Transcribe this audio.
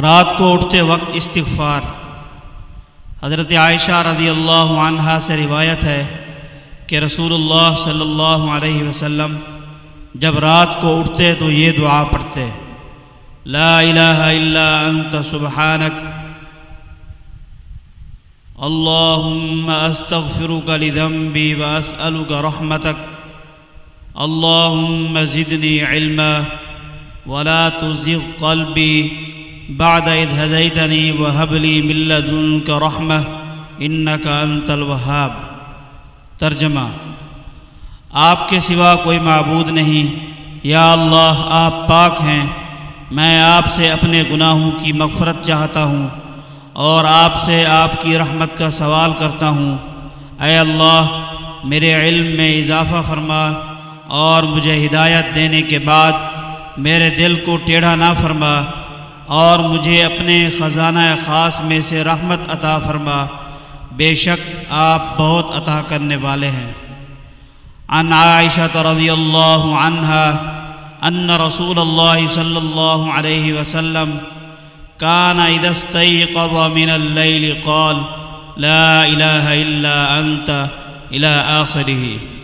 رات کو اٹھتے وقت استغفار۔ حضرت عائشہ رضی اللہ عنہا سے روایت ہے کہ رسول اللہ صلی اللہ علیہ وسلم جب رات کو اٹھتے تو یہ دعا پڑھتے، لا الہ الا انت سبحانک۔ اللہم استغفرک لذنبی واسألک رحمتک۔ اللہم زدنی علما ولا تزغ قلبی۔ بعد اذ هديتني وهب لي من لدنك رحمة انك انت الوهاب. ترجمہ، آپ کے سوا کوئی معبود نہیں۔ یا اللہ، آپ پاک ہیں۔ میں آپ سے اپنے گناہوں کی مغفرت چاہتا ہوں اور آپ سے آپ کی رحمت کا سوال کرتا ہوں۔ اے اللہ، میرے علم میں اضافہ فرما اور مجھے ہدایت دینے کے بعد میرے دل کو ٹیڑھا نہ فرما۔ اور مجھے اپنے خزانہ خاص میں سے رحمت عطا فرما۔ بے شک آپ بہت عطا کرنے والے ہیں۔ عن عائشة رضی اللہ عنہ ان رسول اللہ صلی اللہ علیہ وسلم كان اذا استيقظ من الليل قال، لا الہ الا انت، الى آخره۔